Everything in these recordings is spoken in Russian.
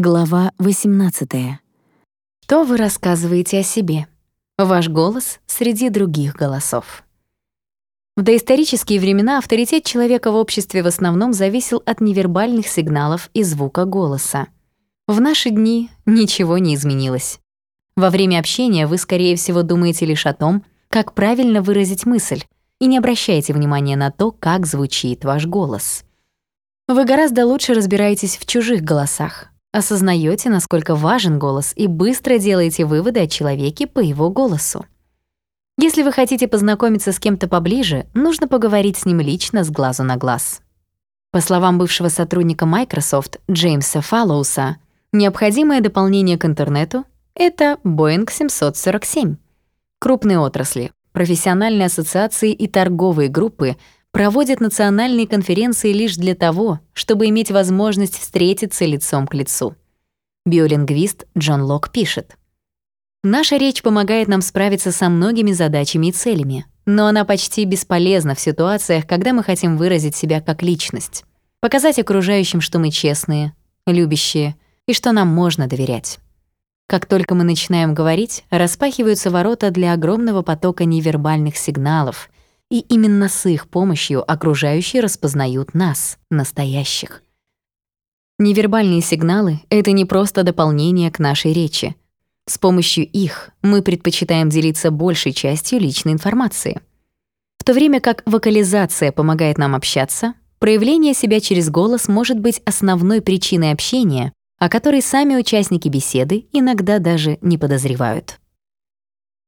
Глава 18. Что вы рассказываете о себе? Ваш голос среди других голосов. В доисторические времена авторитет человека в обществе в основном зависел от невербальных сигналов и звука голоса. В наши дни ничего не изменилось. Во время общения вы, скорее всего, думаете лишь о том, как правильно выразить мысль, и не обращаете внимания на то, как звучит ваш голос. Вы гораздо лучше разбираетесь в чужих голосах, осознаете, насколько важен голос, и быстро делаете выводы о человеке по его голосу. Если вы хотите познакомиться с кем-то поближе, нужно поговорить с ним лично с глазу на глаз. По словам бывшего сотрудника Microsoft Джеймса Фаллоуса, необходимое дополнение к интернету — это Boeing 747. Крупные отрасли, профессиональные ассоциации и торговые группы — проводят национальные конференции лишь для того, чтобы иметь возможность встретиться лицом к лицу. Биолингвист Джон Лок пишет. «Наша речь помогает нам справиться со многими задачами и целями, но она почти бесполезна в ситуациях, когда мы хотим выразить себя как личность, показать окружающим, что мы честные, любящие и что нам можно доверять». Как только мы начинаем говорить, распахиваются ворота для огромного потока невербальных сигналов — и именно с их помощью окружающие распознают нас, настоящих. Невербальные сигналы — это не просто дополнение к нашей речи. С помощью их мы предпочитаем делиться большей частью личной информации. В то время как вокализация помогает нам общаться, проявление себя через голос может быть основной причиной общения, о которой сами участники беседы иногда даже не подозревают.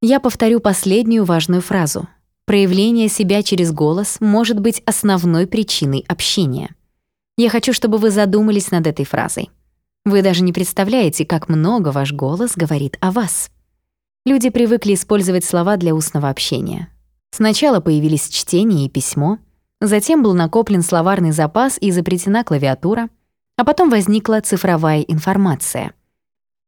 Я повторю последнюю важную фразу — Проявление себя через голос может быть основной причиной общения. Я хочу, чтобы вы задумались над этой фразой. Вы даже не представляете, как много ваш голос говорит о вас. Люди привыкли использовать слова для устного общения. Сначала появились чтение и письмо, затем был накоплен словарный запас и изобретена клавиатура, а потом возникла цифровая информация.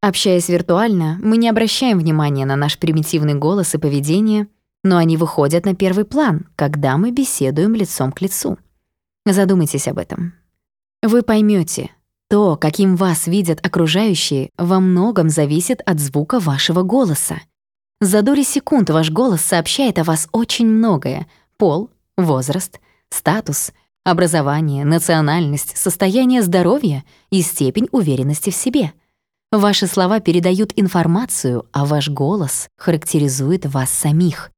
Общаясь виртуально, мы не обращаем внимания на наш примитивный голос и поведение — но они выходят на первый план, когда мы беседуем лицом к лицу. Задумайтесь об этом. Вы поймете, то, каким вас видят окружающие, во многом зависит от звука вашего голоса. За доли секунд ваш голос сообщает о вас очень многое — пол, возраст, статус, образование, национальность, состояние здоровья и степень уверенности в себе. Ваши слова передают информацию, а ваш голос характеризует вас самих.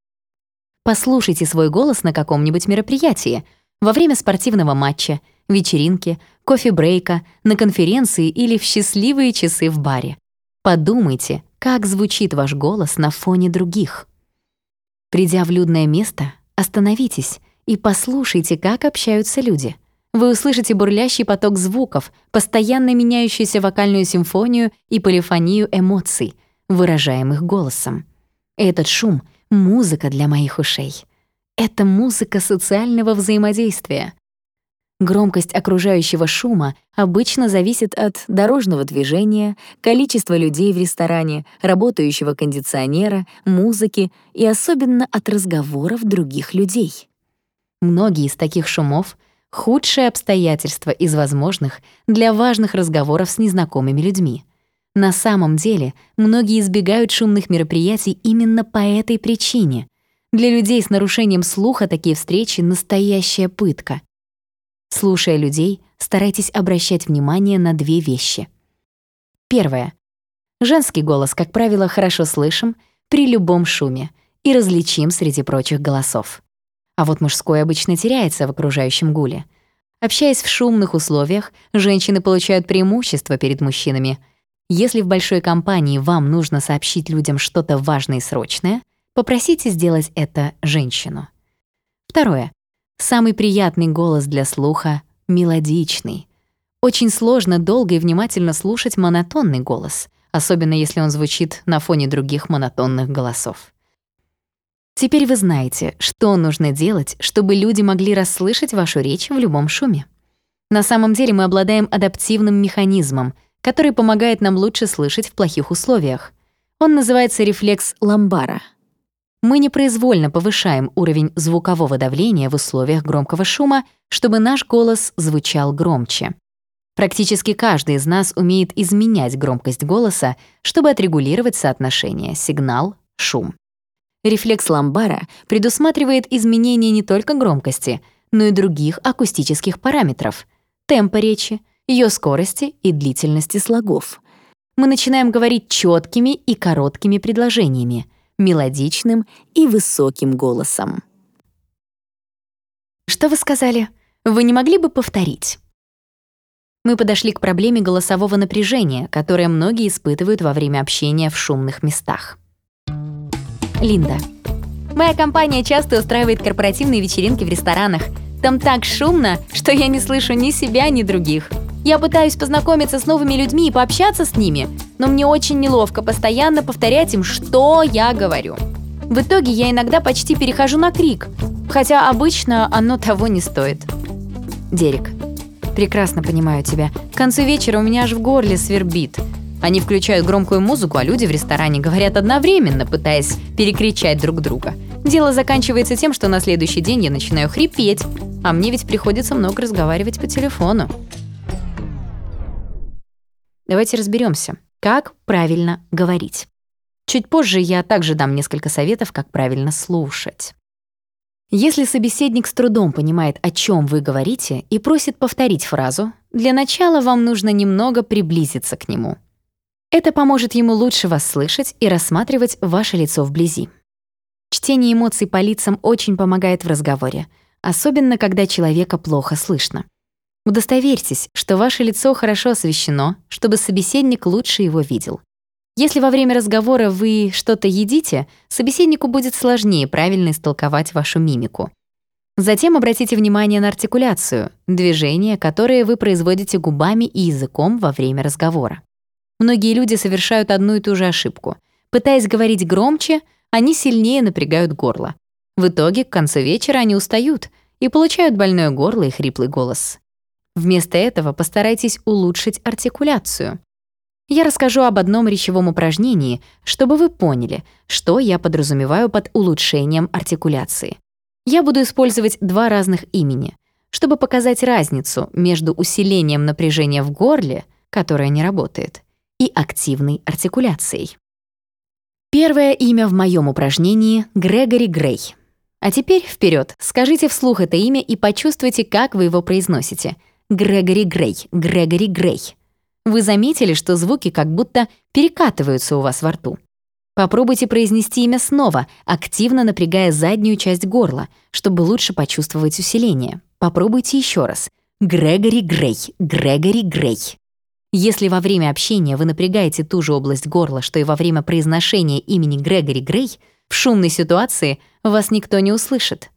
Послушайте свой голос на каком-нибудь мероприятии, во время спортивного матча, вечеринки, кофе-брейка, на конференции или в счастливые часы в баре. Подумайте, как звучит ваш голос на фоне других. Придя в людное место, остановитесь и послушайте, как общаются люди. Вы услышите бурлящий поток звуков, постоянно меняющуюся вокальную симфонию и полифонию эмоций, выражаемых голосом. Этот шум — музыка для моих ушей. Это музыка социального взаимодействия. Громкость окружающего шума обычно зависит от дорожного движения, количества людей в ресторане, работающего кондиционера, музыки и особенно от разговоров других людей. Многие из таких шумов — худшие обстоятельства из возможных для важных разговоров с незнакомыми людьми — на самом деле, многие избегают шумных мероприятий именно по этой причине. Для людей с нарушением слуха такие встречи — настоящая пытка. Слушая людей, старайтесь обращать внимание на две вещи. Первое. Женский голос, как правило, хорошо слышим при любом шуме и различим среди прочих голосов. А вот мужской обычно теряется в окружающем гуле. Общаясь в шумных условиях, женщины получают преимущество перед мужчинами — если в большой компании вам нужно сообщить людям что-то важное и срочное, попросите сделать это женщину. Второе. Самый приятный голос для слуха — мелодичный. Очень сложно долго и внимательно слушать монотонный голос, особенно если он звучит на фоне других монотонных голосов. Теперь вы знаете, что нужно делать, чтобы люди могли расслышать вашу речь в любом шуме. На самом деле мы обладаем адаптивным механизмом — который помогает нам лучше слышать в плохих условиях. Он называется рефлекс ламбара. Мы непроизвольно повышаем уровень звукового давления в условиях громкого шума, чтобы наш голос звучал громче. Практически каждый из нас умеет изменять громкость голоса, чтобы отрегулировать соотношение сигнал-шум. Рефлекс ломбара предусматривает изменение не только громкости, но и других акустических параметров — темпа речи, ее скорости и длительности слогов. Мы начинаем говорить четкими и короткими предложениями, мелодичным и высоким голосом. Что вы сказали? Вы не могли бы повторить? Мы подошли к проблеме голосового напряжения, которое многие испытывают во время общения в шумных местах. Линда. Моя компания часто устраивает корпоративные вечеринки в ресторанах. Там так шумно, что я не слышу ни себя, ни других. Я пытаюсь познакомиться с новыми людьми и пообщаться с ними, но мне очень неловко постоянно повторять им, что я говорю. В итоге я иногда почти перехожу на крик, хотя обычно оно того не стоит. Дерек. Прекрасно понимаю тебя. К концу вечера у меня аж в горле свербит. Они включают громкую музыку, а люди в ресторане говорят одновременно, пытаясь перекричать друг друга. Дело заканчивается тем, что на следующий день я начинаю хрипеть, а мне ведь приходится много разговаривать по телефону. Давайте разберемся, как правильно говорить. Чуть позже я также дам несколько советов, как правильно слушать. Если собеседник с трудом понимает, о чем вы говорите, и просит повторить фразу, для начала вам нужно немного приблизиться к нему. Это поможет ему лучше вас слышать и рассматривать ваше лицо вблизи. Чтение эмоций по лицам очень помогает в разговоре, особенно когда человека плохо слышно. Удостоверьтесь, что ваше лицо хорошо освещено, чтобы собеседник лучше его видел. Если во время разговора вы что-то едите, собеседнику будет сложнее правильно истолковать вашу мимику. Затем обратите внимание на артикуляцию, движения, которые вы производите губами и языком во время разговора. Многие люди совершают одну и ту же ошибку. Пытаясь говорить громче, они сильнее напрягают горло. В итоге к концу вечера они устают и получают больное горло и хриплый голос. Вместо этого постарайтесь улучшить артикуляцию. Я расскажу об одном речевом упражнении, чтобы вы поняли, что я подразумеваю под улучшением артикуляции. Я буду использовать два разных имени, чтобы показать разницу между усилением напряжения в горле, которое не работает, и активной артикуляцией. Первое имя в моем упражнении — Грегори Грей. А теперь вперед, скажите вслух это имя и почувствуйте, как вы его произносите. Грегори Грей, Грегори Грей. Вы заметили, что звуки как будто перекатываются у вас во рту? Попробуйте произнести имя снова, активно напрягая заднюю часть горла, чтобы лучше почувствовать усиление. Попробуйте еще раз. Грегори Грей, Грегори Грей. Если во время общения вы напрягаете ту же область горла, что и во время произношения имени Грегори Грей, в шумной ситуации вас никто не услышит.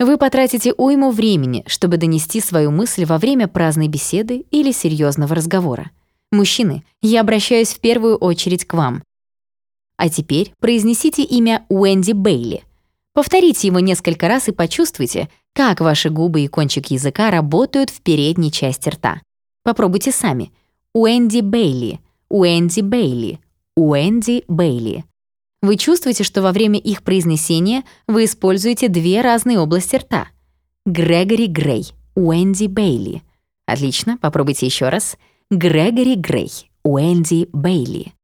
Вы потратите уйму времени, чтобы донести свою мысль во время праздной беседы или серьезного разговора. Мужчины, я обращаюсь в первую очередь к вам. А теперь произнесите имя Уэнди Бейли. Повторите его несколько раз и почувствуйте, как ваши губы и кончик языка работают в передней части рта. Попробуйте сами. Уэнди Бейли, Уэнди Бейли, Уэнди Бейли. Вы чувствуете, что во время их произнесения вы используете две разные области рта. Грегори Грей, Уэнди Бейли. Отлично, попробуйте еще раз. Грегори Грей, Уэнди Бейли.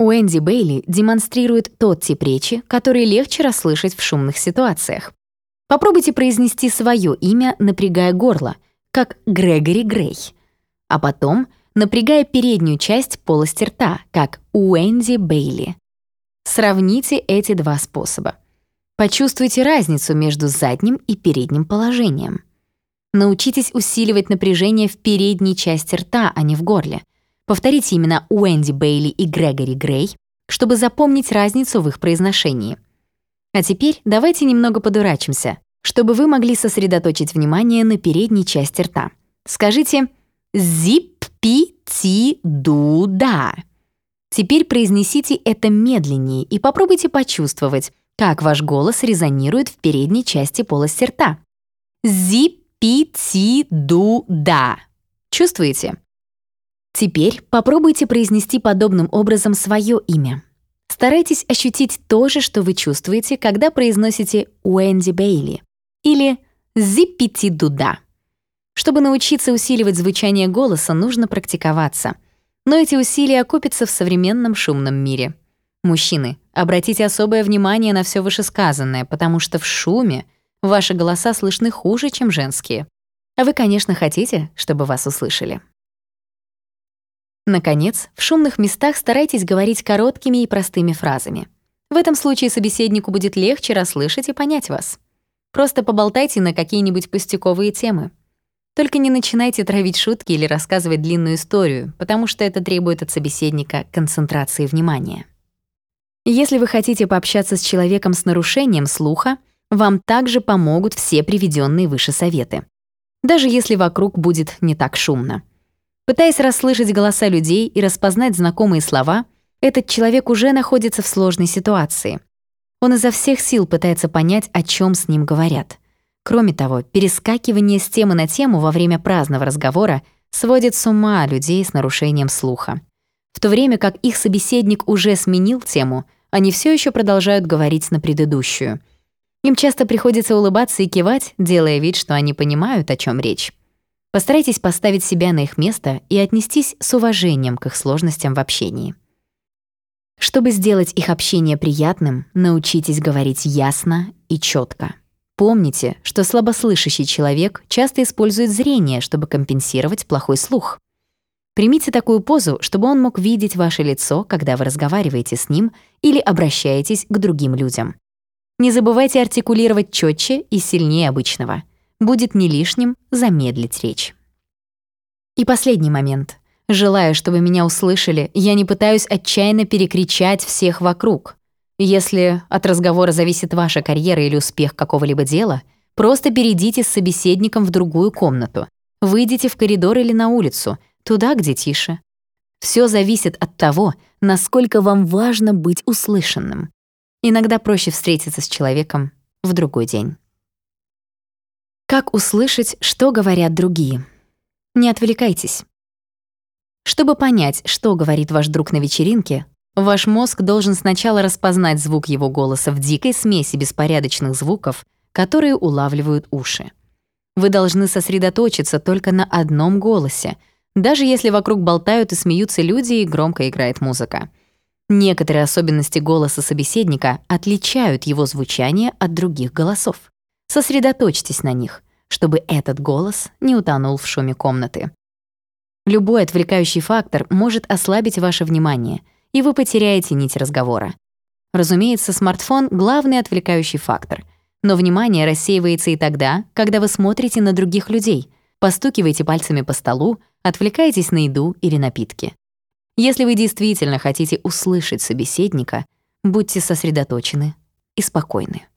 Уэнди Бейли демонстрирует тот тип речи, который легче расслышать в шумных ситуациях. Попробуйте произнести свое имя, напрягая горло, как Грегори Грей, а потом напрягая переднюю часть полости рта, как Уэнди Бейли. Сравните эти два способа. Почувствуйте разницу между задним и передним положением. Научитесь усиливать напряжение в передней части рта, а не в горле. Повторите имена Уэнди Бейли и Грегори Грей, чтобы запомнить разницу в их произношении. А теперь давайте немного подурачимся, чтобы вы могли сосредоточить внимание на передней части рта. Скажите «зип-пи-ти-ду-да». Теперь произнесите это медленнее и попробуйте почувствовать, как ваш голос резонирует в передней части полости рта. Зи-пи-ти-ду-да. Чувствуете? Теперь попробуйте произнести подобным образом свое имя. Старайтесь ощутить то же, что вы чувствуете, когда произносите Уэнди Бейли или Зиппити-дуда. Чтобы научиться усиливать звучание голоса, нужно практиковаться. Но эти усилия окупятся в современном шумном мире. Мужчины, обратите особое внимание на все вышесказанное, потому что в шуме ваши голоса слышны хуже, чем женские. А вы, конечно, хотите, чтобы вас услышали. Наконец, в шумных местах старайтесь говорить короткими и простыми фразами. В этом случае собеседнику будет легче расслышать и понять вас. Просто поболтайте на какие-нибудь пустяковые темы. Только не начинайте травить шутки или рассказывать длинную историю, потому что это требует от собеседника концентрации внимания. Если вы хотите пообщаться с человеком с нарушением слуха, вам также помогут все приведенные выше советы. Даже если вокруг будет не так шумно. Пытаясь расслышать голоса людей и распознать знакомые слова, этот человек уже находится в сложной ситуации. Он изо всех сил пытается понять, о чем с ним говорят — Кроме того, перескакивание с темы на тему во время праздного разговора сводит с ума людей с нарушением слуха. В то время как их собеседник уже сменил тему, они все еще продолжают говорить на предыдущую. Им часто приходится улыбаться и кивать, делая вид, что они понимают, о чем речь. Постарайтесь поставить себя на их место и отнестись с уважением к их сложностям в общении. Чтобы сделать их общение приятным, научитесь говорить ясно и четко. Помните, что слабослышащий человек часто использует зрение, чтобы компенсировать плохой слух. Примите такую позу, чтобы он мог видеть ваше лицо, когда вы разговариваете с ним или обращаетесь к другим людям. Не забывайте артикулировать четче и сильнее обычного. Будет не лишним замедлить речь. И последний момент. Желая, чтобы меня услышали, я не пытаюсь отчаянно перекричать всех вокруг. Если от разговора зависит ваша карьера или успех какого-либо дела, просто перейдите с собеседником в другую комнату. Выйдите в коридор или на улицу, туда, где тише. Все зависит от того, насколько вам важно быть услышанным. Иногда проще встретиться с человеком в другой день. Как услышать, что говорят другие? Не отвлекайтесь. Чтобы понять, что говорит ваш друг на вечеринке, Ваш мозг должен сначала распознать звук его голоса в дикой смеси беспорядочных звуков, которые улавливают уши. Вы должны сосредоточиться только на одном голосе, даже если вокруг болтают и смеются люди и громко играет музыка. Некоторые особенности голоса собеседника отличают его звучание от других голосов. Сосредоточьтесь на них, чтобы этот голос не утонул в шуме комнаты. Любой отвлекающий фактор может ослабить ваше внимание — и вы потеряете нить разговора. Разумеется, смартфон — главный отвлекающий фактор. Но внимание рассеивается и тогда, когда вы смотрите на других людей, постукиваете пальцами по столу, отвлекаетесь на еду или напитки. Если вы действительно хотите услышать собеседника, будьте сосредоточены и спокойны.